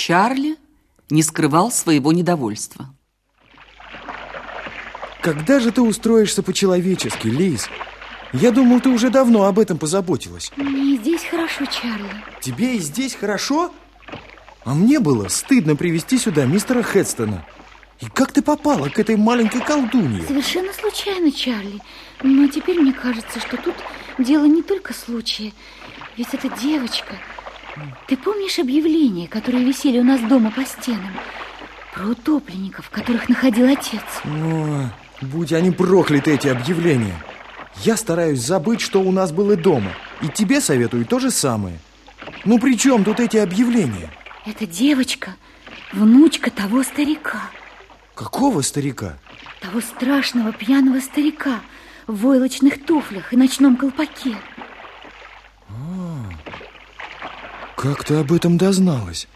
Чарли не скрывал своего недовольства. Когда же ты устроишься по-человечески, Лиз? Я думал, ты уже давно об этом позаботилась. Мне здесь хорошо, Чарли. Тебе и здесь хорошо? А мне было стыдно привести сюда мистера Хедстона. И как ты попала к этой маленькой колдунье? Совершенно случайно, Чарли. Но теперь мне кажется, что тут дело не только случая. Ведь эта девочка... Ты помнишь объявления, которые висели у нас дома по стенам? Про утопленников, которых находил отец. О, будь они прокляты, эти объявления. Я стараюсь забыть, что у нас было дома. И тебе советую то же самое. Ну, при чем тут эти объявления? Эта девочка внучка того старика. Какого старика? Того страшного пьяного старика в войлочных туфлях и ночном колпаке. А, как ты об этом дозналась?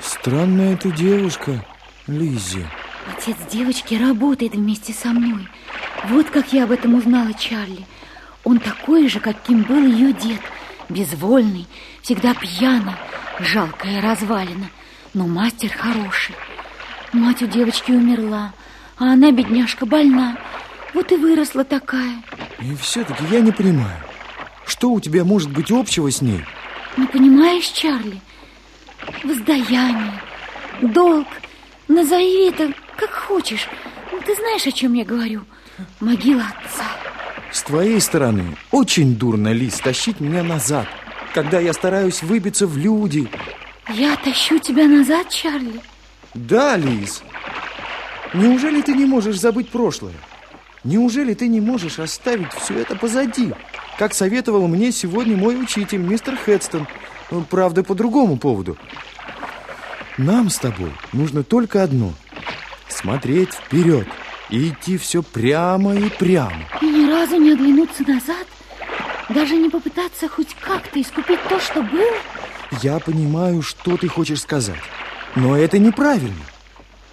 Странная ты девушка, Лиззи. Отец девочки работает вместе со мной. Вот как я об этом узнала, Чарли. Он такой же, каким был ее дед. Безвольный, всегда пьяный, жалкая развалина, но мастер хороший. Мать у девочки умерла, а она, бедняжка, больна. Вот и выросла такая. И все-таки я не понимаю, что у тебя может быть общего с ней? Не понимаешь, Чарли? Воздаяние, долг. Назови это как хочешь. Ну, ты знаешь, о чем я говорю. Могила отца. С твоей стороны очень дурно, Лиз, тащить меня назад, когда я стараюсь выбиться в люди. Я тащу тебя назад, Чарли? Да, Лиз. Неужели ты не можешь забыть прошлое? Неужели ты не можешь оставить все это позади? Как советовал мне сегодня мой учитель, мистер Хедстон. Ну, правда, по другому поводу. Нам с тобой нужно только одно. Смотреть вперед и идти все прямо и прямо. И ни разу не оглянуться назад? Даже не попытаться хоть как-то искупить то, что было? Я понимаю, что ты хочешь сказать. Но это неправильно.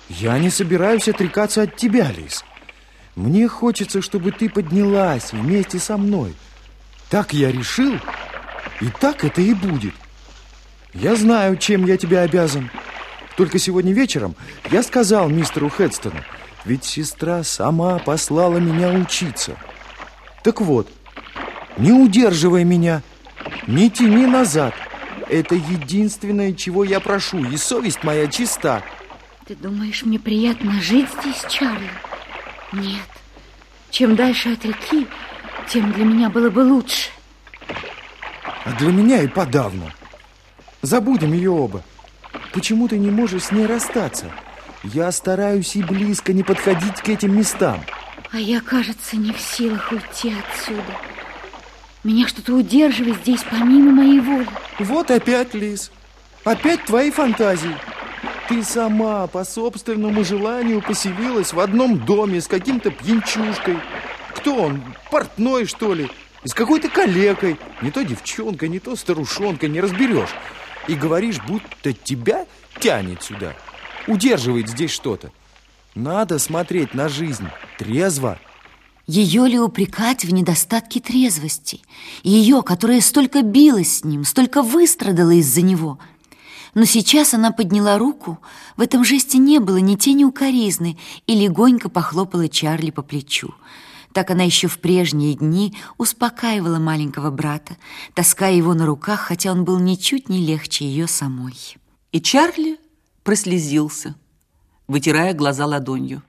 Я не собираюсь отрекаться от тебя, Лиз. Мне хочется, чтобы ты поднялась вместе со мной. Так я решил, и так это и будет. Я знаю, чем я тебе обязан. Только сегодня вечером я сказал мистеру Хедстону, ведь сестра сама послала меня учиться. Так вот, не удерживай меня, не тяни назад. Это единственное, чего я прошу, и совесть моя чиста. Ты думаешь, мне приятно жить здесь, Чарли? Нет. Чем дальше от реки, тем для меня было бы лучше. А для меня и подавно. Забудем ее оба. Почему ты не можешь с ней расстаться? Я стараюсь и близко не подходить к этим местам. А я, кажется, не в силах уйти отсюда. Меня что-то удерживает здесь помимо моей воли. Вот опять, Лиз. Опять твои фантазии. Ты сама по собственному желанию поселилась в одном доме с каким-то пьянчушкой. Кто он? Портной, что ли? с какой-то калекой. Не то девчонка, не то старушонка, не разберешь. И говоришь, будто тебя тянет сюда. Удерживает здесь что-то. Надо смотреть на жизнь трезво. Ее ли упрекать в недостатке трезвости? Ее, которая столько билась с ним, столько выстрадала из-за него – но сейчас она подняла руку, в этом жесте не было ни тени укоризны, и легонько похлопала Чарли по плечу. Так она еще в прежние дни успокаивала маленького брата, таская его на руках, хотя он был ничуть не легче ее самой. И Чарли прослезился, вытирая глаза ладонью.